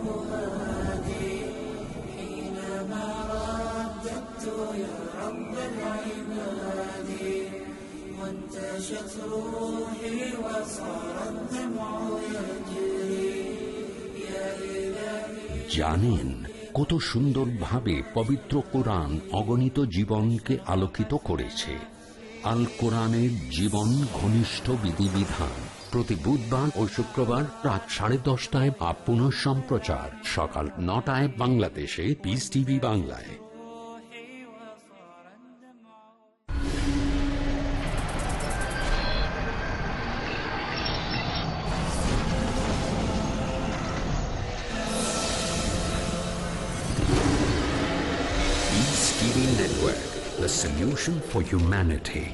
فؤادي حينما رددت يا رب العباد وانتشت روحي وصار الدمع يجري يا إلهي জানেন কত সুন্দরভাবে পবিত্র কোরআন অগণিত জীবনকে আলোকিত করেছে আল কোরআনের জীবন ঘনিষ্ঠ বিধিবিধান প্রতি বুধবার ও শুক্রবার রাত সাড়ে দশটায় বা পুনঃ সম্প্রচার সকাল নটায় বাংলাদেশে পিস টিভি বাংলায় the solution for humanity.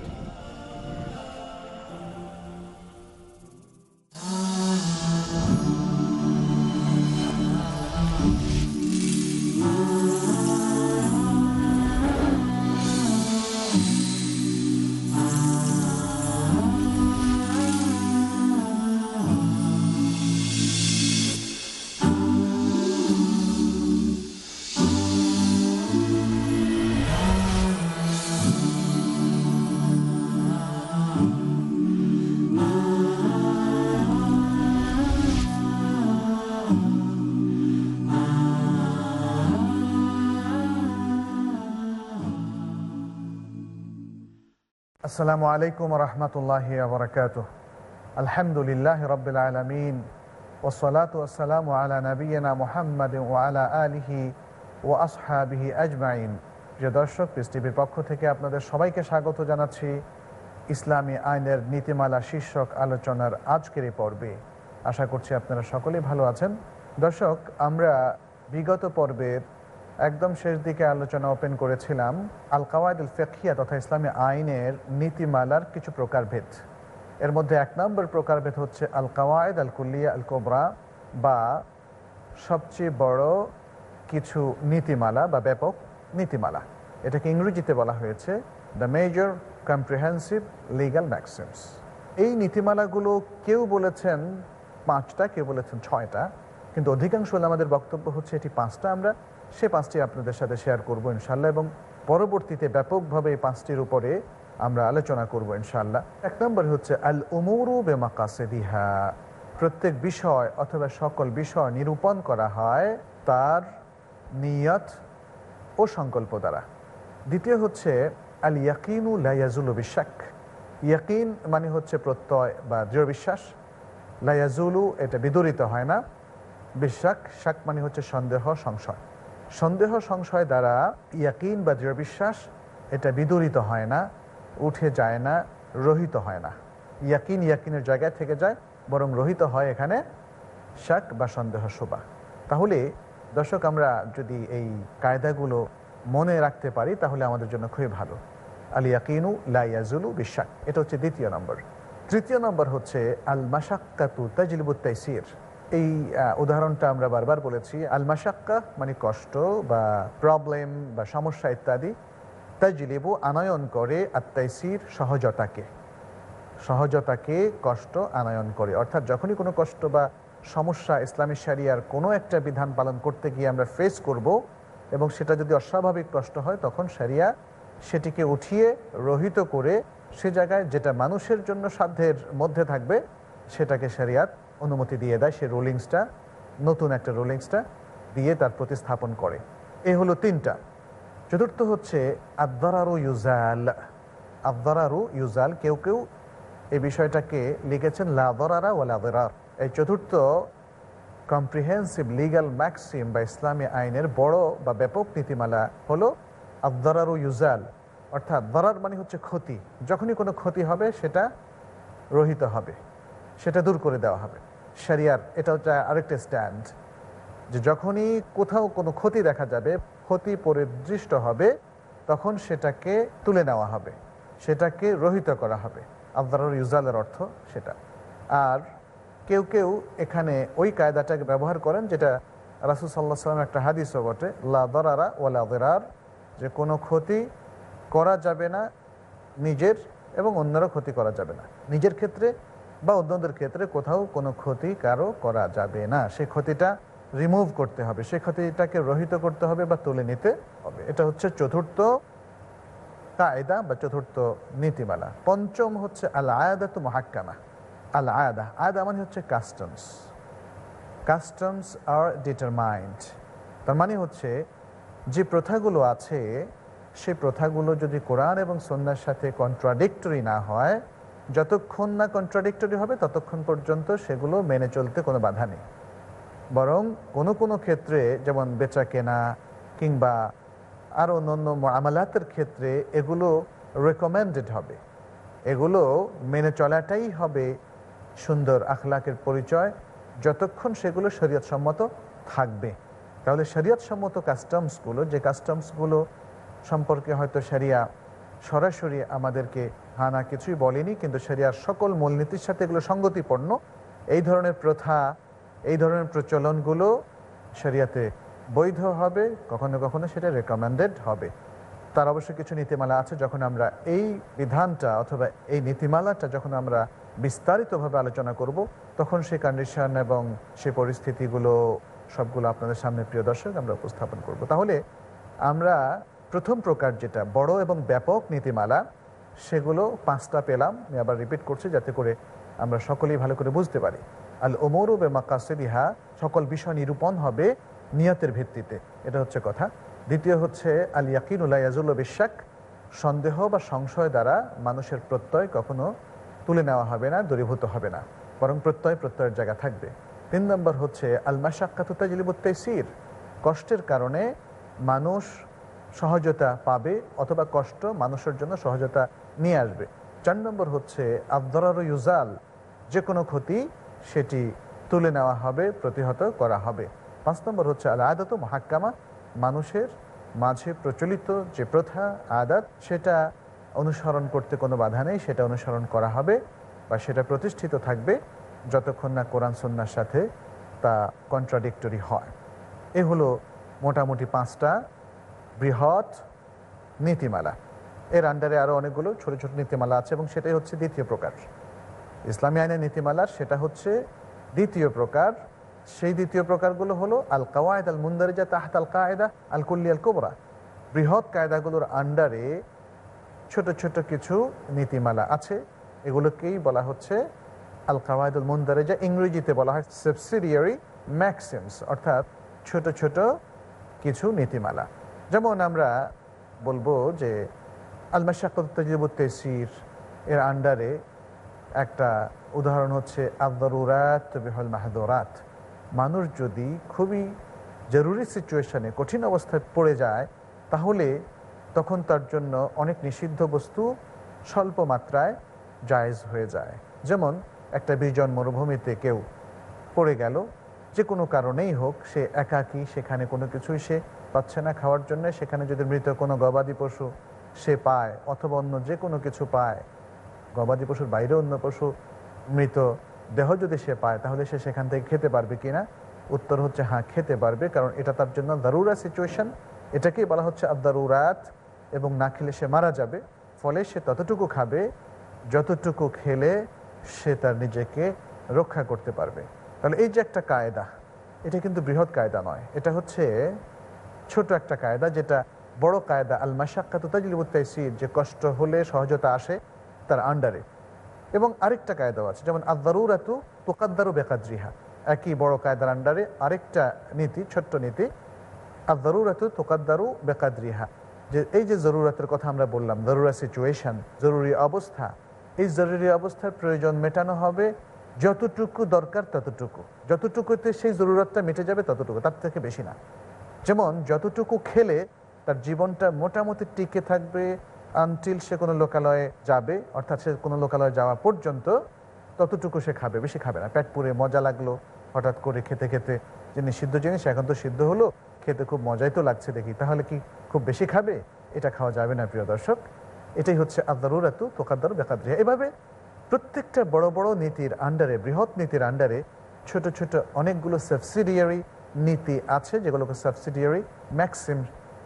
আসসালামু আলাইকুম রহমতুল্লাহ বরকাত আলহামদুলিল্লাহ রবিল আলমিন ওসলাত ওসালাম আলা নবীনা মোহাম্মদ ও আলা আলিহি ও আসহাবিহি আজমাইন। যে দর্শক পিস টিভির পক্ষ থেকে আপনাদের সবাইকে স্বাগত জানাচ্ছি। ইসলামী আইনের নীতিমালা শীর্ষক আলোচনার আজকের এই পর্বে। আশা করছি আপনারা সকলেই ভালো আছেন। দর্শক, আমরা বিগত পর্বের একদম শেষ দিকে আলোচনা ওপেন করেছিলাম আল কাওয়ায়দ উল ফেকিয়া তথা ইসলামী আইনের নীতিমালার কিছু প্রকারভেদ। এর মধ্যে এক নম্বর প্রকারভেদ হচ্ছে আল কাওয়ায়দ আল কুল্লিয়া আল কোবরা বা সবচেয়ে বড় কিছু নীতিমালা বা ব্যাপক নীতিমালা। এটাকে ইংরেজিতে বলা হয়েছে the major comprehensive legal maxims এই নীতিমালাগুলো কেউ বলেছেন পাঁচটা, কেউ বলেছেন ছয়টা, কিন্তু অধিকাংশ আমাদের বক্তব্য হচ্ছে এটি পাঁচটা। আমরা সে পাঁচটি আপনাদের সাথে শেয়ার করব ইনশাল্লাহ এবং পরবর্তীতে ব্যাপকভাবে এই পাঁচটির উপরে আমরা আলোচনা করব ইনশাল্লাহ এক নম্বর হচ্ছে আল উমরু বেমাকাসেদিহা প্রত্যেক বিষয় অথবা সকল বিষয় নিরূপণ করা হয় তার নিয়ত ও সংকল্প দ্বারা। দ্বিতীয় হচ্ছে আল ইয়াকিনু লাইয়াজুল বিশ্বাক ইয়াকিন মানে হচ্ছে প্রত্যয় বা দৃঢ় বিশ্বাস লাইয়াজুলু এটা বিদরিত হয় না বিশ্বাক শাক মানে হচ্ছে সন্দেহ, সংশয়। সন্দেহ সংশয় দ্বারা ইয়াকিন বা দৃঢ় বিশ্বাস, এটা বিদরিত হয় না, উঠে যায় না, রহিত হয় না। ইয়াকিন ইয়াকিনের জায়গায় থেকে যায়, বরং রহিত হয় এখানে শাক বা সন্দেহ শোভা। তাহলে দর্শক, আমরা যদি এই কায়দাগুলো মনে রাখতে পারি, তাহলে আমাদের জন্য খুবই ভালো। আল ইয়াকিনু লাইয়াজুলু বিশ্বাক এটা হচ্ছে দ্বিতীয় নম্বর। তৃতীয় নম্বর হচ্ছে আল মাসাক্কাতু তাজিলবুত তাইসির। এই উদাহরণটা আমরা বারবার বলেছি আল মাসাক্কা মানে কষ্ট বা প্রবলেম বা সমস্যা ইত্যাদি, তাজলিবু, আনয়ন করে আত্মাইসির সহজতাকে সহজতাকে কষ্ট আনয়ন করে। অর্থাৎ যখনই কোনো কষ্ট বা সমস্যা ইসলামী সারিয়ার কোনো একটা বিধান পালন করতে গিয়ে আমরা ফেস করব এবং সেটা যদি অস্বাভাবিক কষ্ট হয়, তখন সারিয়া সেটিকে উঠিয়ে, রহিত করে সে জায়গায় যেটা মানুষের জন্য সাধ্যের মধ্যে থাকবে, সেটাকে সারিয়াত অনুমতি দিয়ে দেয়, সে রোলিংসটা নতুন একটা রোলিংসটা দিয়ে তার প্রতিস্থাপন করে। এ হলো তিনটা। চতুর্থ হচ্ছে, আদারারু ইউজাল। আদারারু ইউজাল, কেউ কেউ এই বিষয়টাকে লিখেছেন লাদরারা ও লাদরার এই চতুর্থ কম্প্রিহেন্সিভ লিগাল ম্যাক্সিম বা ইসলামী আইনের বড় বা ব্যাপক নীতিমালা হলো আদারারু ইউজাল। অর্থাৎ দরার মানে হচ্ছে ক্ষতি। যখনই কোনো ক্ষতি হবে, সেটা রহিত হবে, সেটা দূর করে দেওয়া হবে। শরিয়ার, এটা হচ্ছে আরেকটা স্ট্যান্ড যে যখনই কোথাও কোনো ক্ষতি দেখা যাবে, ক্ষতি পরিদৃষ্ট হবে, তখন সেটাকে তুলে নেওয়া হবে, সেটাকে রহিত করা হবে। আবদার ইউজালের অর্থ সেটা। আর কেউ কেউ এখানে ওই কায়দাটাকে ব্যবহার করেন, যেটা রাসুল সাল্লাহ সাল্লাম একটা হাদিসও বটে লাদরারা ও লাদরার যে কোনো ক্ষতি করা যাবে না নিজের এবং অন্যেরও ক্ষতি করা যাবে না। নিজের ক্ষেত্রে বা অন্যদের ক্ষেত্রে কোথাও কোনো ক্ষতি কারও করা যাবে না। সে ক্ষতিটা রিমুভ করতে হবে, সে ক্ষতিটাকে রহিত করতে হবে বা তুলে নিতে হবে। এটা হচ্ছে চতুর্থ কায়দা বা চতুর্থ নীতিমালা। পঞ্চম হচ্ছে আল আয়াদা তো মহাক্কামা। আল আয়াদা আয়াদা মানে হচ্ছে কাস্টমস কাস্টমস আর ডিটারমাইন্ড তার মানে হচ্ছে যে প্রথাগুলো আছে সেই প্রথাগুলো যদি কোরআন এবং সন্ন্যার সাথে কন্ট্রাডিক্টরি না হয় যতক্ষণ না কন্ট্রাডিক্টরি হবে, ততক্ষণ পর্যন্ত সেগুলো মেনে চলতে কোনো বাধা নেই। বরং কোনো কোনো ক্ষেত্রে, যেমন বেচা কেনা কিংবা আর অন্য অন্য আমালাতের ক্ষেত্রে এগুলো রেকমেন্ডেড হবে। এগুলো মেনে চলাটাই হবে সুন্দর আখলাকের পরিচয়, যতক্ষণ সেগুলো শরীয়তসম্মত থাকবে। তাহলে শরীয়তসম্মত কাস্টমসগুলো যে কাস্টমসগুলো সম্পর্কে হয়তো শরিয়া সরাসরি আমাদেরকে হানা কিছুই বলেনি, কিন্তু শরিয়ার সকল মূলনীতির সাথে এগুলো সঙ্গতিপূর্ণ। এই ধরনের প্রথা, এই ধরনের প্রচলনগুলো সেরিয়াতে বৈধ হবে, কখনো কখনো সেটা রেকমেন্ডেড হবে। তার অবশ্য কিছু নীতিমালা আছে, যখন আমরা এই বিধানটা অথবা এই নীতিমালাটা যখন আমরা বিস্তারিতভাবে আলোচনা করব, তখন সেই কন্ডিশন এবং সেই পরিস্থিতিগুলো সবগুলো আপনাদের সামনে, প্রিয় দর্শক, আমরা উপস্থাপন করব। তাহলে আমরা প্রথম প্রকার যেটা বড় এবং ব্যাপক নীতিমালা সেগুলো পাঁচটা পেলাম। আমি আবার রিপিট করছি যাতে করে আমরা সকলেই ভালো করে বুঝতে পারি। আল ওমরু বে মাকাসিদিহা, সকল বিষয় নিরূপণ হবে নিয়তের ভিত্তিতে। এটা হচ্ছে কথা। দ্বিতীয় হচ্ছে, আল ইয়াকিনুল্লাহ ইয়াজুল্ল বিশ্বাক সন্দেহ বা সংশয় দ্বারা মানুষের প্রত্যয় কখনো তুলে নেওয়া হবে না, দূরীভূত হবে না। বরং প্রত্যয়, প্রত্যয়ের জায়গা থাকবে। তিন নম্বর হচ্ছে আলমা আল মাসাক্কাতুতাজিলিবুত্তাই সির কষ্টের কারণে মানুষ সহজতা পাবে অথবা কষ্ট মানুষের জন্য সহজতা নিয়ে আসবে। চার নম্বর হচ্ছে আবদরার ইউজাল, যে কোনো ক্ষতি সেটি তুলে নেওয়া হবে, প্রতিহত করা হবে। পাঁচ নম্বর হচ্ছে আল আদাত মহাক্কামা, মানুষের মাঝে প্রচলিত যে প্রথা, আদাত, সেটা অনুসরণ করতে কোনো বাধা নেই, সেটা অনুসরণ করা হবে বা সেটা প্রতিষ্ঠিত থাকবে যতক্ষণ না কোরআন সন্ন্যার সাথে তা কন্ট্রাডিক্টরি হয়। এ হলো মোটামুটি পাঁচটা বৃহৎ নীতিমালা। এর আন্ডারে আরও অনেকগুলো ছোট ছোট নীতিমালা আছে এবং সেটাই হচ্ছে দ্বিতীয় প্রকার। ইসলামী আইনের নীতিমালার সেটা হচ্ছে দ্বিতীয় প্রকার। সেই দ্বিতীয় প্রকারগুলো হলো আল কাওয়ায়দ আল মুন্দারিজা তাহাত আল কায়দা আল কুল্লি আল কোবরা বৃহৎ কায়দাগুলোর আন্ডারে ছোট ছোট কিছু নীতিমালা আছে। এগুলোকেই বলা হচ্ছে আল কাওয়ায়দুল মুন্দারেজা ইংরেজিতে বলা হয় সাবসিডিয়ারি ম্যাক্সিমস অর্থাৎ ছোট ছোট কিছু নীতিমালা। যেমন আমরা বলব যে আলমাশাকির এর আন্ডারে একটা উদাহরণ হচ্ছে আবদরুরাত বেহল মাহাদরাত। মানুষ যদি খুবই জরুরি সিচুয়েশনে কঠিন অবস্থায় পড়ে যায়, তাহলে তখন তার জন্য অনেক নিষিদ্ধ বস্তু স্বল্প মাত্রায় জায়েজ হয়ে যায়। যেমন, একটা বিজন মরুভূমিতে কেউ পড়ে গেল, যে কোনো কারণেই হোক, সে একাকী, সেখানে কোনো কিছুই সে পাচ্ছে না, খাওয়ার জন্য, সেখানে যদি মৃত কোনো গবাদি পশু সে পায় অথবা অন্য যে কোনো কিছু পায়। গবাদি পশুর বাইরে অন্য পশু, মৃত দেহ যদি সে পায়, তাহলে সে সেখান থেকে খেতে পারবে কিনা উত্তর হচ্ছে হ্যাঁ খেতে পারবে, কারণ এটা তার জন্য দারুরা সিচুয়েশন এটাকেই বলা হচ্ছে আদারুরাত এবং না খেলে সে মারা যাবে, ফলে সে ততটুকু খাবে, যতটুকু খেলে সে তার নিজেকে রক্ষা করতে পারবে। তাহলে এই যে একটা কায়দা, এটা কিন্তু বৃহৎ কায়দা নয়। এটা হচ্ছে ছোট একটা কায়দা, যেটা বড় কায়দা আল মাসাক্কাতুতাজিলিবুত্তাইসির যে কষ্ট হলে সহজতা আসে তার আন্ডারে এবং আরেকটা কায়দাও আছে, যেমন আদারুরাতু তোকাদ্দারু বেকাদ্রিহা। একই বড় কায়দার আন্ডারে আরেকটা নীতি, ছোট্ট নীতি আদারুরাতু তোকাদ্দারু বেকাদ্রিহা। যে এই যে জরুরাতের কথা আমরা বললাম, জরুরা সিচুয়েশন জরুরি অবস্থা, এই জরুরি অবস্থার প্রয়োজন মেটানো হবে যতটুকু দরকার ততটুকু। যতটুকুতে সেই জরুরতটা মিটে যাবে ততটুকু, তার থেকে বেশি না। যেমন, যতটুকু খেলে তার জীবনটা মোটামুটি টিকে থাকবে আনটিল সে কোনো লোকালয়ে যাবে, অর্থাৎ সে কোনো লোকালয়ে যাওয়া পর্যন্ত ততটুকু সে খাবে, বেশি খাবে না। পেট পুরে মজা লাগল, হঠাৎ করে খেতে খেতে যে নিষিদ্ধ জিনিস, এখন তো সিদ্ধ হলো, খেতে খুব মজাই তো লাগছে দেখি। তাহলে কি খুব বেশি খাবে? এটা খাওয়া যাবে না, প্রিয় দর্শক। এটাই হচ্ছে আদারুর এত তোকাদ্দারু বেকাদ্রিয়া। এভাবে প্রত্যেকটা বড় বড় নীতির আন্ডারে বৃহৎ নীতির আন্ডারে ছোট ছোট অনেকগুলো সাবসিডিয়ারি নীতি আছে, যেগুলোকে সাবসিডিয়ারি ম্যাক্সিম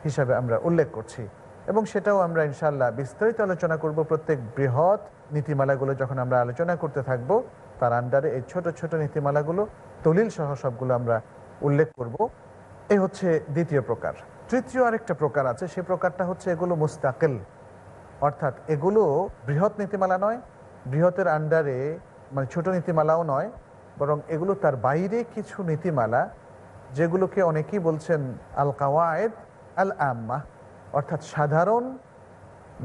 হিসাবে আমরা উল্লেখ করছি। এবং সেটাও আমরা ইনশাল্লাহ বিস্তারিত আলোচনা করব প্রত্যেক বৃহৎ নীতিমালাগুলো যখন আমরা আলোচনা করতে থাকব, তার আন্ডারে এই ছোট ছোট নীতিমালাগুলো, দলিল সহ সবগুলো আমরা উল্লেখ করব। এই হচ্ছে দ্বিতীয় প্রকার। তৃতীয় আরেকটা প্রকার আছে, সে প্রকারটা হচ্ছে এগুলো মুস্তাকিল। অর্থাৎ এগুলো বৃহৎ নীতিমালা নয়, বৃহতের আন্ডারে মানে ছোট নীতিমালাও নয়, বরং এগুলো তার বাইরে কিছু নীতিমালা, যেগুলোকে অনেকেই বলছেন আল কাওয়ায়েদ আল আম্মা অর্থাৎ সাধারণ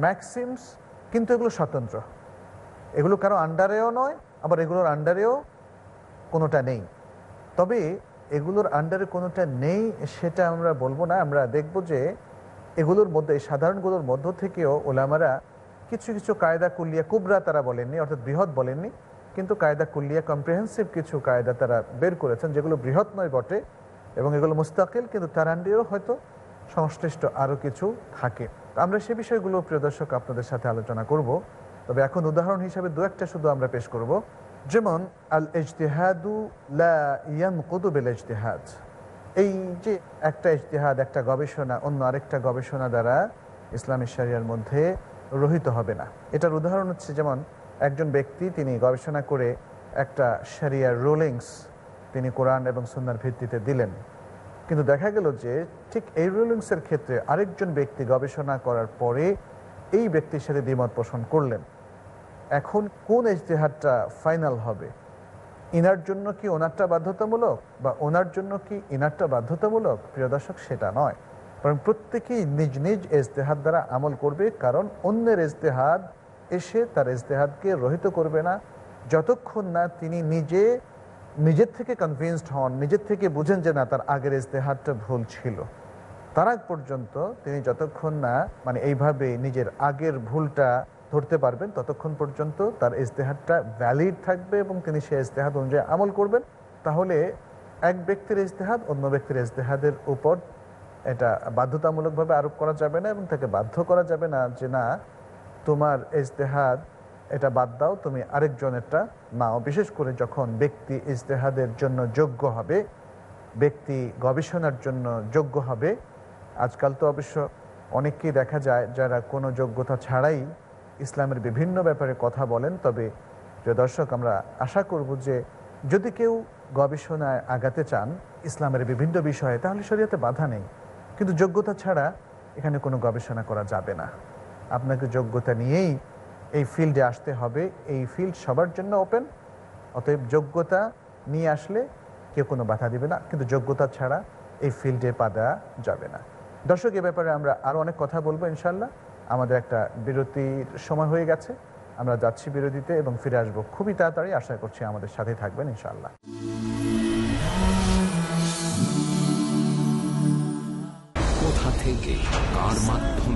ম্যাক্সিমস, কিন্তু এগুলো স্বতন্ত্র। এগুলো কারও আন্ডারেও নয়, আবার এগুলোর আন্ডারেও কোনোটা নেই। তবে এগুলোর আন্ডারে কোনোটা নেই, সেটা আমরা বলব না। আমরা দেখব যে এগুলোর মধ্যে, এই সাধারণগুলোর মধ্য থেকেও ওলামারা কিছু কিছু কায়দা কুল্লিয়া, কুবরা তারা বলেননি, অর্থাৎ বৃহৎ বলেননি, কিন্তু কায়দা কুল্লিয়া কম্প্রিহেন্সিভ কিছু কায়দা তারা বের করেছেন, যেগুলো বৃহৎ নয় বটে, এবং এগুলো মুস্তাকিল, কিন্তু তার আন্ডারেও হয়তো সংশ্লিষ্ট আরও কিছু থাকে। আমরা সে বিষয়গুলো, প্রিয় দর্শক, আপনাদের সাথে আলোচনা করব। তবে এখন উদাহরণ হিসাবে দু একটা শুধু আমরা পেশ করব। যেমন আল ইজতেহাদু লা ইয়ানকুদু বিল ইজতেহাদ এই যে একটা ইজতেহাদ, একটা গবেষণা, অন্য আরেকটা গবেষণা দ্বারা ইসলামী শরিয়ার মধ্যে রহিত হবে না। এটার উদাহরণ হচ্ছে যেমন, একজন ব্যক্তি তিনি গবেষণা করে একটা শরিয়ার রুলিংস তিনি কোরআন এবং সুন্নার ভিত্তিতে দিলেন। কিন্তু দেখা গেল যে ঠিক এই রুলিংসের ক্ষেত্রে আরেকজন ব্যক্তি গবেষণা করার পরে এই ব্যক্তির সাথে দ্বিমত পোষণ করলেন। এখন কোন ইজতেহাদটা ফাইনাল হবে? ইনার জন্য কি ওনারটা বাধ্যতামূলক বা ওনার জন্য কি ইনারটা বাধ্যতামূলক? প্রিয় দর্শক, সেটা নয়। বরং প্রত্যেকেই নিজ নিজ ইজতেহাদ দ্বারা আমল করবে, কারণ অন্যের ইজতেহাদ এসে তার ইজতেহাদকে রহিত করবে না। যতক্ষণ না তিনি নিজে নিজের থেকে কনভিন্সড হন, নিজের থেকে বুঝেন যে না, তার আগের ইজতেহাদটা ভুল ছিল। তার আগ পর্যন্ত তিনি যতক্ষণ না মানে এইভাবে নিজের আগের ভুলটা ধরতে পারবেন, ততক্ষণ পর্যন্ত তার ইজতেহাদটা ভ্যালিড থাকবে এবং তিনি সেই ইজতেহাদ অনুযায়ী আমল করবেন। তাহলে এক ব্যক্তির ইজতেহাদ অন্য ব্যক্তির ইজতেহাদের উপর এটা বাধ্যতামূলকভাবে আরোপ করা যাবে না এবং তাকে বাধ্য করা যাবে না যে, না, তোমার ইজতেহাদ এটা বাদ দাও, তুমি আরেকজনেরটা নাও। বিশেষ করে যখন ব্যক্তি ইজতেহাদের জন্য যোগ্য হবে, ব্যক্তি গবেষণার জন্য যোগ্য হবে, আজকাল তো অবশ্য অনেককেই দেখা যায় যারা কোনো যোগ্যতা ছাড়াই ইসলামের বিভিন্ন ব্যাপারে কথা বলেন। তবে যে দর্শক, আমরা আশা করব যে যদি কেউ গবেষণায় আগাতে চান ইসলামের বিভিন্ন বিষয়ে, তাহলে শরীয়তে বাধা নেই। কিন্তু যোগ্যতা ছাড়া এখানে কোনো গবেষণা করা যাবে না। আপনাকে যোগ্যতা নিয়েই এই ফিল্ডে আসতে হবে। এই ফিল্ড সবার জন্য ওপেন অতএব যোগ্যতা নিয়ে আসলে কেউ কোনো বাধা দিবে না, কিন্তু যোগ্যতা ছাড়া এই ফিল্ডে পা দেওয়া যাবে না। দর্শক, এ ব্যাপারে আমরা আরও অনেক কথা বলব ইনশাল্লাহ আমাদের একটা বিরতির সময় হয়ে গেছে। আমরা যাচ্ছি বিরতিতে এবং ফিরে আসব খুবই তাড়াতাড়ি। আশা করছি আমাদের সাথে থাকবেন ইনশাল্লাহ কোথা থেকে, কার মাধ্যমে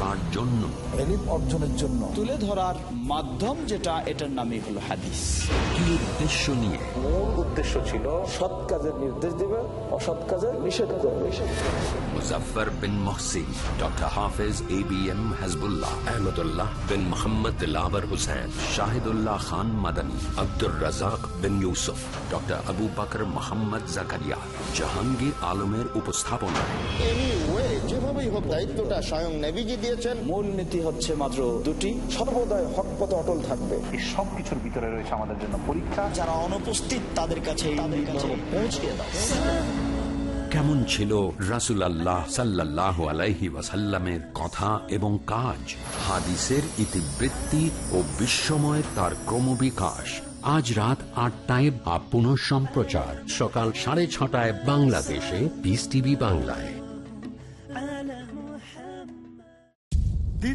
কার জন্য। এলিম অর্জনের জন্য। তুলে ধরার মাধ্যম যেটা এটার নামই হলো হাদিস। কি উদ্দেশ্য নিয়ে? মূল উদ্দেশ্য ছিল সৎ কাজের নির্দেশ দিবে অসৎ কাজের নিষেধ করবে। Muzaffar bin Mohsin doctor Hafez A B M Hajbullah Ahmadullah bin Mohammad Dilawar Hussain Shahidullah Khan Madani Abdur Razzak bin Yusuf doctor Abu Bakar Mohammad Zakaria. Jahangir আলমের উপস্থাপনায়। যেভাবেই হোক দায়িত্বটা স্বয়ং নেভিজি দিয়েছেন। মূল নীতি হচ্ছে মাত্র দুটি। সর্বদাই হক পথে অটল থাকবে। এই সব কিছুর ভিতরে রয়েছে আমাদের জন্য পরীক্ষা। যারা অনুপস্থিত তাদের কাছে এই পৌঁছে দাও কেমন ছিল রাসুল আল্লাহ সাল্লাহ আলাইহি ওয়াসাল্লামের কথা এবং কাজ? হাদিসের ইতিবৃত্তি ও বিশ্বময় তার ক্রমবিকাশ। আজ রাত আটটায় বা পুনঃ সম্প্রচার সকাল সাড়ে ছটায় বাংলাদেশে। পিস টিভি বাংলায়।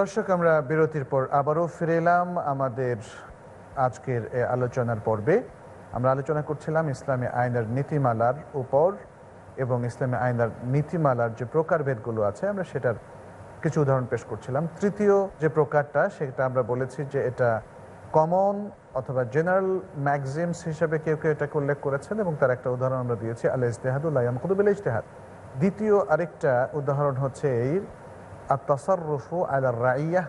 দর্শক, আমরা বিরতির পর আবারও ফিরে এলাম আমাদের আজকের আলোচনার পর্বে। আমরা আলোচনা করছিলাম ইসলামী আইনের নীতিমালার উপর এবং ইসলামী আইনের নীতিমালার যে প্রকারভেদগুলো আছে, আমরা সেটার কিছু উদাহরণ পেশ করছিলাম। তৃতীয় যে প্রকারটা, সেটা আমরা বলেছি যে এটা কমন অথবা জেনারেল ম্যাগজিমস হিসেবে কেউ কেউ এটাকে উল্লেখ করেছেন এবং তার একটা উদাহরণ আমরা দিয়েছি আল ইজতেহাদুল্লাহ কুতুবিল ইজতেহাদ। দ্বিতীয় আরেকটা উদাহরণ হচ্ছে এই আল রাইয়াহ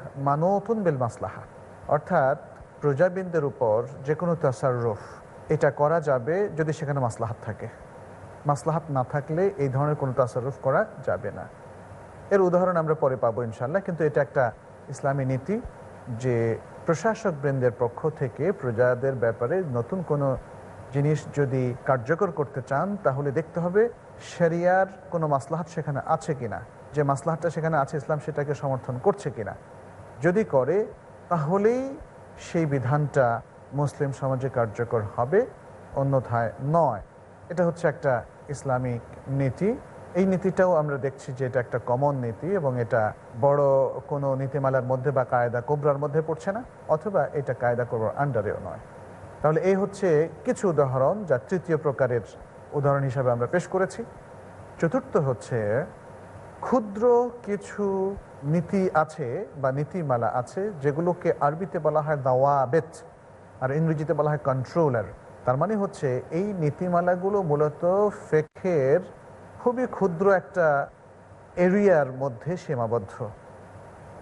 মাসলাহা অর্থাৎ প্রজাবিনদের উপর যে কোনো তাসাররফ এটা করা যাবে যদি সেখানে মাসলাহাত থাকে। মাসলাহাত না থাকলে এই ধরনের কোনো তাসাররফ করা যাবে না। এর উদাহরণ আমরা পরে পাবো ইনশাল্লাহ কিন্তু এটা একটা ইসলামী নীতি যে প্রশাসক বৃন্দের পক্ষ থেকে প্রজাদের ব্যাপারে নতুন কোনো জিনিস যদি কার্যকর করতে চান, তাহলে দেখতে হবে শরিয়ার কোনো মাসলাহাত সেখানে আছে কিনা। যে মাসলাহাতটা সেখানে আছে ইসলাম সেটাকে সমর্থন করছে কিনা। যদি করে, তাহলেই সেই বিধানটা মুসলিম সমাজে কার্যকর হবে, অন্যথায় নয়। এটা হচ্ছে একটা ইসলামিক নীতি। এই নীতিটাও আমরা দেখছি যে এটা একটা কমন নীতি এবং এটা বড় কোনো নীতিমালার মধ্যে বা কায়দা কোবরার মধ্যে পড়ছে না, অথবা এটা কায়দা কোবরার আন্ডারেও নয়। তাহলে এই হচ্ছে কিছু উদাহরণ যা তৃতীয় প্রকারের উদাহরণ হিসাবে আমরা পেশ করেছি। চতুর্থ হচ্ছে ক্ষুদ্র কিছু নীতি আছে বা নীতিমালা আছে যেগুলোকে আরবিতে বলা হয় দাওয়াবেত, আর ইংরেজিতে বলা হয় কন্ট্রোলার তার মানে হচ্ছে এই নীতিমালাগুলো মূলত ফেকের খুবই ক্ষুদ্র একটা এরিয়ার মধ্যে সীমাবদ্ধ।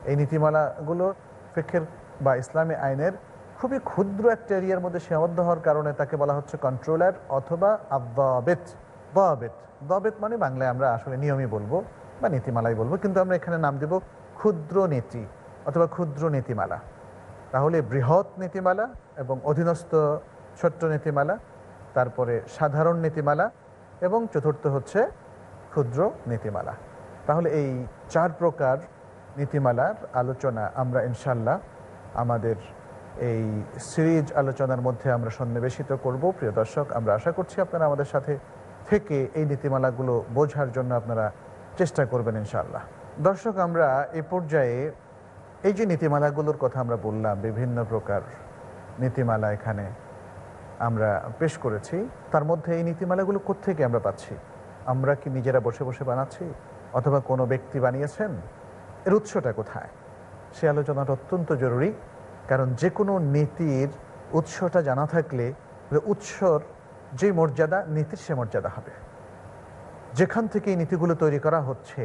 এই নীতিমালাগুলো ফেকের বা ইসলামী আইনের খুবই ক্ষুদ্র একটা এরিয়ার মধ্যে সীমাবদ্ধ হওয়ার কারণে তাকে বলা হচ্ছে কন্ট্রোলার অথবা আদাবেত দাবেত দাবেত মানে বাংলায় আমরা আসলে নিয়মই বলব। বা নীতিমালাই বলব, কিন্তু আমরা এখানে নাম দেব ক্ষুদ্র নীতি অথবা ক্ষুদ্র নীতিমালা। তাহলে বৃহৎ নীতিমালা এবং অধীনস্থ ছোট্ট নীতিমালা, তারপরে সাধারণ নীতিমালা এবং চতুর্থ হচ্ছে ক্ষুদ্র নীতিমালা। তাহলে এই চার প্রকার নীতিমালার আলোচনা আমরা ইনশাল্লাহ আমাদের এই সিরিজ আলোচনার মধ্যে আমরা সন্নিবেশিত করব। প্রিয় দর্শক, আমরা আশা করছি আপনারা আমাদের সাথে থেকে এই নীতিমালাগুলো বোঝার জন্য আপনারা চেষ্টা করবেন ইনশাল্লাহ দর্শক, আমরা এ পর্যায়ে এই যে নীতিমালাগুলোর কথা আমরা বললাম, বিভিন্ন প্রকার নীতিমালা এখানে আমরা পেশ করেছি, তার মধ্যে এই নীতিমালাগুলো কোথেকে আমরা পাচ্ছি? আমরা কি নিজেরা বসে বসে বানাচ্ছি অথবা কোনো ব্যক্তি বানিয়েছেন? এর উৎসটা কোথায়? সে আলোচনাটা অত্যন্ত জরুরি, কারণ যে কোনো নীতির উৎসটা জানা থাকলে, উৎসর যে মর্যাদা, নীতির সে মর্যাদা হবে। যেখান থেকে এই নীতিগুলো তৈরি করা হচ্ছে,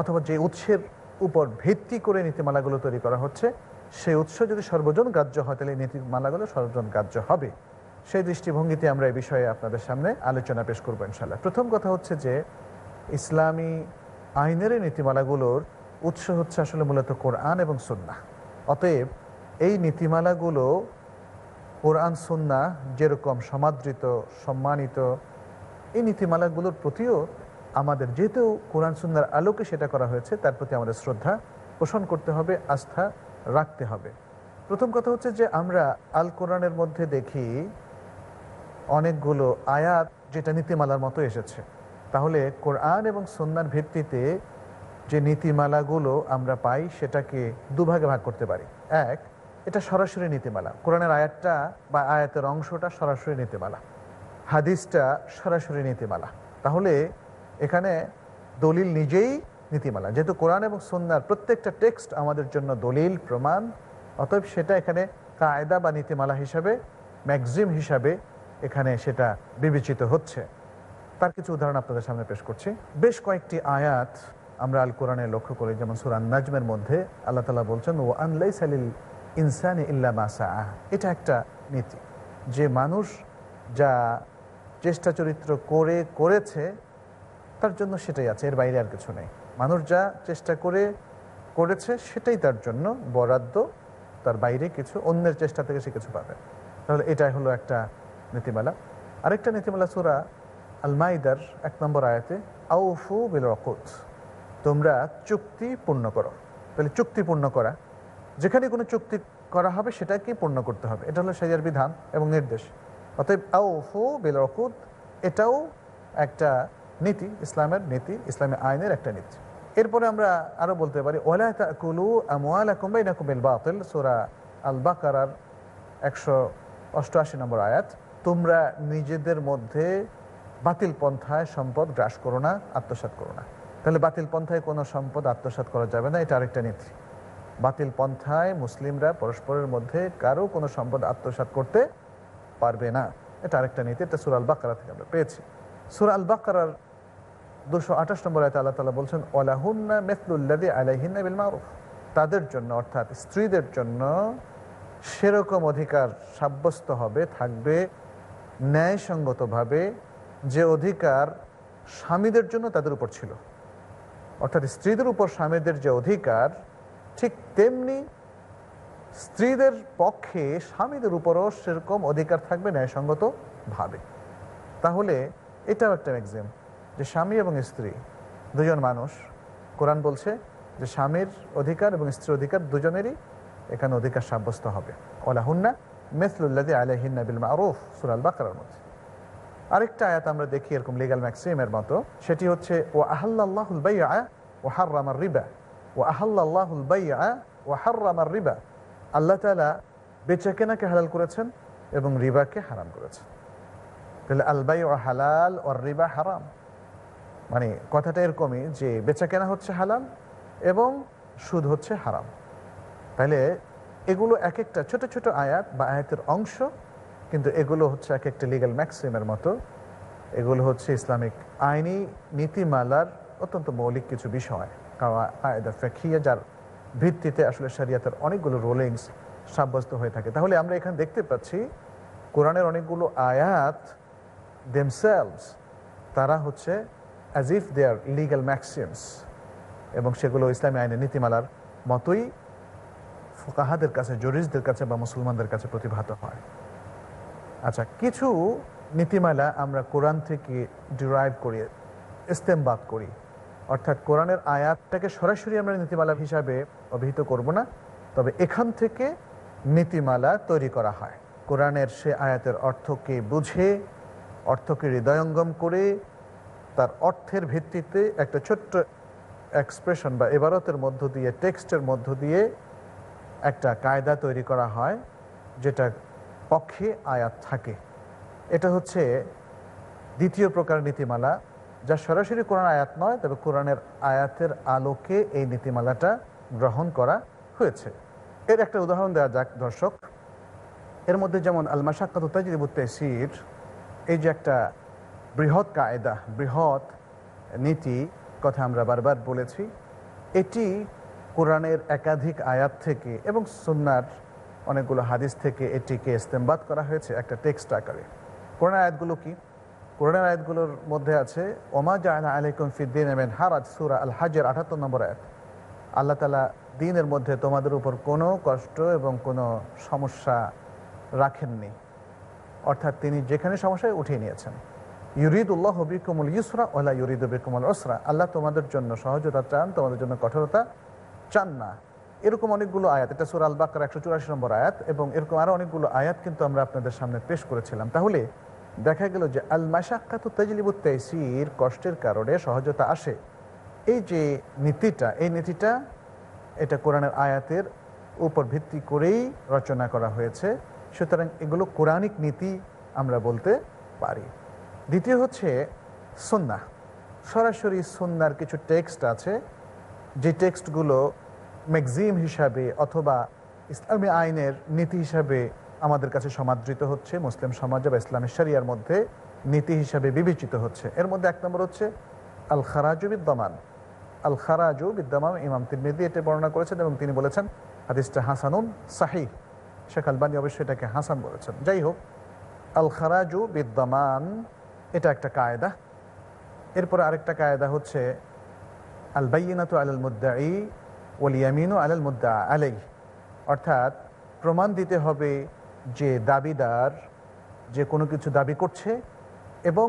অথবা যে উৎসের উপর ভিত্তি করে নীতিমালাগুলো তৈরি করা হচ্ছে, সেই উৎস যদি সর্বজন গ্রাহ্য হয়, তাহলে এই নীতিমালাগুলো সর্বজন গ্রাহ্য হবে। সেই দৃষ্টিভঙ্গিতে আমরা এই বিষয়ে আপনাদের সামনে আলোচনা পেশ করব ইনশাল্লাহ প্রথম কথা হচ্ছে যে, ইসলামী আইনের নীতিমালাগুলোর উৎস হচ্ছে আসলে মূলত কোরআন এবং সুন্না অতএব এই নীতিমালাগুলো কোরআন সুন্না যেরকম সমাদৃত, সম্মানিত এই নীতিমালাগুলোর প্রতিও আমাদের যেহেতু কোরআন সুন্দর আলোকে সেটা করা হয়েছে, তার প্রতি আমাদের শ্রদ্ধা পোষণ করতে হবে, আস্থা রাখতে হবে। প্রথম কথা হচ্ছে যে আমরা আল কোরআনের মধ্যে দেখি অনেকগুলো আয়াত যেটা নীতিমালার মতো এসেছে। তাহলে কোরআন এবং সন্ন্যার ভিত্তিতে যে নীতিমালাগুলো আমরা পাই, সেটাকে দুভাগে ভাগ করতে পারি। এক, এটা সরাসরি নীতিমালা। কোরআনের আয়াতটা বা আয়াতের অংশটা সরাসরি নীতিমালা। হাদিসটা সরাসরি নীতিমালা। তাহলে এখানে দলিল নিজেই নীতিমালা। যেহেতু কোরআন এবং সন্ন্যার প্রত্যেকটা টেক্সট আমাদের জন্য দলিল, প্রমাণ, অতএব সেটা এখানে কায়দা বা নীতিমালা হিসাবে, ম্যাগজিম হিসাবে এখানে সেটা বিবেচিত হচ্ছে। তার কিছু উদাহরণ আপনাদের সামনে পেশ করছি। বেশ কয়েকটি আয়াত আমরা আল কোরআনে লক্ষ্য করি, যেমন সুরান নাজমের মধ্যে আল্লাহ তালা বলছেন ও আনলাই সালিল ইনসান ইল্লা মাসা এটা একটা নীতি। যে মানুষ যা চেষ্টা চরিত্র করে করেছে, তার জন্য সেটাই আছে, এর বাইরে আর কিছু নেই। মানুষ যা চেষ্টা করে করেছে, সেটাই তার জন্য বরাদ্দ, তার বাইরে কিছু, অন্যের চেষ্টা থেকে সে কিছু পাবে। তাহলে এটাই হলো একটা নীতিমালা। আরেকটা নীতিমালা সুরা আলমাইদার এক নম্বর আয়াতে, আউফু বিল রকুত তোমরা চুক্তি পূর্ণ করো। তাহলে চুক্তি পূর্ণ করা, যেখানে কোনো চুক্তি করা হবে সেটাকে পূর্ণ করতে হবে। এটা হলো সেজার বিধান এবং নির্দেশ। অতএব আউফু বিল রকুত এটাও একটা নীতি, ইসলামের নীতি, ইসলামী আইনের একটা নীতি। এরপরে আমরা আরও বলতে পারি ওলা তাকুলু বিল বাতিল সূরা আল বাকারার একশো অষ্টআশি নম্বর আয়াত। তোমরা নিজেদের মধ্যে বাতিল পন্থায় সম্পদ গ্রাস করো না, আত্মসাৎ করো না। তাহলে বাতিল পন্থায় কোনো সম্পদ আত্মসাৎ করা যাবে না, এটা আরেকটা নীতি। বাতিল পন্থায় মুসলিমরা পরস্পরের মধ্যে কারও কোনো সম্পদ আত্মসাৎ করতে পারবে না। এটা আরেকটা নীতি, এটা সুরাল বাকারা থেকে আমরা পেয়েছি। সুরাল বাকারার দুশো আঠাশ নম্বর আয়তে আল্লাহ তালা বলছেন ওলাহুন্না মেথলুল্লাদি আলাইহিন্না বিল মারুফ তাদের জন্য, অর্থাৎ স্ত্রীদের জন্য সেরকম অধিকার সাব্যস্ত হবে, থাকবে ন্যায়সঙ্গতভাবে। যে অধিকার স্বামীদের জন্য তাদের উপর ছিল। অর্থাৎ স্ত্রীদের উপর স্বামীদের যে অধিকার, ঠিক তেমনি স্ত্রীদের পক্ষে স্বামীদের উপরও সেরকম অধিকার থাকবে ন্যায়সঙ্গত ভাবে। তাহলে এটাও একটা ম্যাগজিম যে স্বামী এবং স্ত্রী, দুজন মানুষ। কোরআন বলছে যে স্বামীর অধিকার এবং স্ত্রীর অধিকার দুজনেরই এখানে অধিকার সাব্যস্ত হবে। ওলাহুন্না মেসলুল্লাদি আলহিন্না বিল মারুফ সুরাল বাকার মধ্যে। আরেকটা আয়াত আমরা দেখি এরকম লিগাল ম্যাক্সিমের মতো। সেটি হচ্ছে ও আহাল্লাহুল বাইয়া ও হার্রামার রিবা। ও আহাল্লাহুল বাইয়া ও হার্রামার রিবা। আল্লাহ তালা বেচা কেনাকে হালাল করেছেন এবং রিবাকে হারাম করেছেন। তাহলে আলবাই ও হালাল ও রিবা হারাম। মানে কথাটা এরকমই যে বেচা কেনা হচ্ছে হালাল এবং সুদ হচ্ছে হারাম। তাহলে এগুলো এক একটা ছোট ছোট আয়াত বা আয়াতের অংশ, কিন্তু এগুলো হচ্ছে এক একটা লিগাল ম্যাক্সিমের মতো। এগুলো হচ্ছে ইসলামিক আইনি নীতিমালার অত্যন্ত মৌলিক কিছু বিষয়। কারণ আয়দা ফেকিয়া যার ভিত্তিতে আসলে শরিয়াতের অনেকগুলো রোলিংস সাব্যস্ত হয়ে থাকে। তাহলে আমরা এখানে দেখতে পাচ্ছি, কোরআনের অনেকগুলো আয়াত দেমসেলস তারা হচ্ছে as if they are legal maxims এবং সেগুলো ইসলামী আইনের নীতিমালার মতোই ফোকাহাদের কাছে জরিজদের কাছে বা মুসলমানদের কাছে প্রতিভাত হয়। আচ্ছা কিছু নীতিমালা আমরা কোরআন থেকে ডিরাইভ করি, ইস্তেমবাদ করি। অর্থাৎ কোরআনের আয়াতটাকে সরাসরি আমরা নীতিমালা হিসাবে অভিহিত করব না, তবে এখান থেকে নীতিমালা তৈরি করা হয়। কোরআনের সে আয়াতের অর্থকে বুঝে, অর্থকে হৃদয়ঙ্গম করে, তার অর্থের ভিত্তিতে একটা ছোট্ট এক্সপ্রেশন বা এবারতের মধ্য দিয়ে, টেক্সটের মধ্য দিয়ে একটা কায়দা তৈরি করা হয়, যেটা পক্ষে আয়াত থাকে। এটা হচ্ছে দ্বিতীয় প্রকার নীতিমালা। যা সরাসরি কোরআন আয়াত নয়, তবে কোরআনের আয়াতের আলোকে এই নীতিমালাটা গ্রহণ করা হয়েছে। এর একটা উদাহরণ দেওয়া যাক, দর্শক। এর মধ্যে যেমন আলমাশাক্কাত তাজিবুত্তেসির এই যে একটা বৃহৎ কায়দা, বৃহৎ নীতি, কথা আমরা বারবার বলেছি, এটি কোরআনের একাধিক আয়াত থেকে এবং সুন্নার অনেকগুলো হাদিস থেকে এটিকে ইস্তেমবাদ করা হয়েছে একটা টেক্সট আকারে। কোরআন আয়াতগুলো কি? কোরআন আয়াতগুলোর মধ্যে আছে, ওমা জাহানা আলাইকুম ফিদ্দিন এমেন হারাজ সুরা আল হাজের আঠাত্তর নম্বর আয়াত। আল্লাহ তালা দিনের মধ্যে তোমাদের উপর কোনো কষ্ট এবং কোনো সমস্যা রাখেননি। অর্থাৎ তিনি যেখানে সমস্যায় উঠিয়ে নিয়েছেন। ইউরিদ উল্লাহ বিকুমুল ইউসরা ওলা ইউরিদ বিকুমুল ওসরা আল্লাহ তোমাদের জন্য সহজতা চান, তোমাদের জন্য কঠোরতা চান না। এরকম অনেকগুলো আয়াত, এটা সুর আল বাকার একশো চুরাশি নম্বর আয়াত, এবং এরকম আরও অনেকগুলো আয়াত কিন্তু আমরা আপনাদের সামনে পেশ করেছিলাম। তাহলে দেখা গেল যে আল মাসাক্কাত তাজলিবুত তাইসির কষ্টের কারণে সহজতা আসে। এই যে নীতিটা, এই নীতিটা এটা কোরআনের আয়াতের উপর ভিত্তি করেই রচনা করা হয়েছে। সুতরাং এগুলো কোরআনিক নীতি আমরা বলতে পারি। দ্বিতীয় হচ্ছে সন্না সরাসরি সন্ন্যার কিছু টেক্সট আছে। যে টেক্সটগুলো ম্যাগজিম হিসাবে অথবা ইসলামী আইনের নীতি হিসাবে আমাদের কাছে সমাদৃত হচ্ছে মুসলিম সমাজে বা ইসলামী শরিয়ার মধ্যে নীতি হিসাবে বিবেচিত হচ্ছে। এর মধ্যে এক নম্বর হচ্ছে আল খারাজু বিদ্যমান আল খারাজু বিদ্যমান ইমাম তিরমিদি এটি বর্ণনা করেছেন এবং তিনি বলেছেন, হাদিসটা হাসানুন সাহি শেখ আলবানী অবশ্যই এটাকে হাসান বলেছেন। যাই হোক আল খারাজু বিদ্যমান এটা একটা কায়দা। এরপরে আরেকটা কায়দা হচ্ছে আল বাইনাতু আলাল মুদ্দাই ওল ইয়ামিনু আলাল মুদ্দা আলাই অর্থাৎ প্রমাণ দিতে হবে যে দাবিদার যে কোনো কিছু দাবি করছে এবং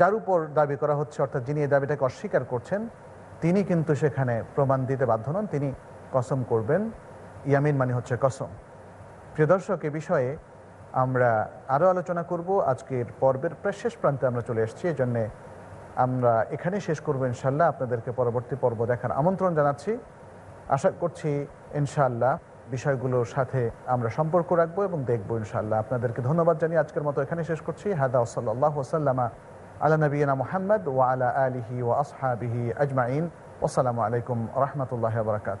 যার উপর দাবি করা হচ্ছে, অর্থাৎ যিনি এই দাবিটাকে অস্বীকার করছেন, তিনি কিন্তু সেখানে প্রমাণ দিতে বাধ্য নন, তিনি কসম করবেন। ইয়ামিন মানে হচ্ছে কসম। প্রিয় দর্শক, এ বিষয়ে আমরা আরও আলোচনা করব। আজকের পর্বের প্রায় শেষ প্রান্তে আমরা চলে এসেছি, এই জন্যে আমরা এখানে শেষ করব ইনশাল্লাহ আপনাদেরকে পরবর্তী পর্ব দেখার আমন্ত্রণ জানাচ্ছি। আশা করছি ইনশাল্লাহ বিষয়গুলোর সাথে আমরা সম্পর্ক রাখব এবং দেখব ইনশাল্লাহ আপনাদেরকে ধন্যবাদ জানিয়ে আজকের মতো এখানে শেষ করছি। হাদা ওসল্লাহ ওসাল্লামা আলা নবীনা মোহাম্মদ ও আলা আলিহি ও আসহাবিহি আজমাইন। ওসালামু আলাইকুম রহমতুল্লাহ বরকাত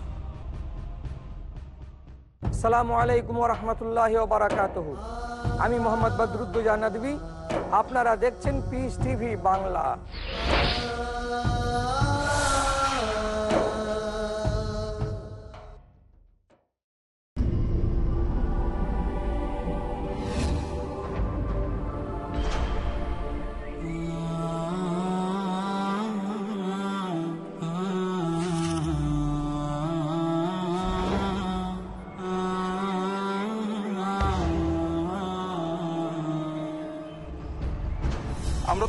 সালামু আলাইকুম রহমতুল্লাহ আমি মোহাম্মদ বদরুদ্দুজা নদী আপনারা দেখছেন পিস টিভি বাংলা।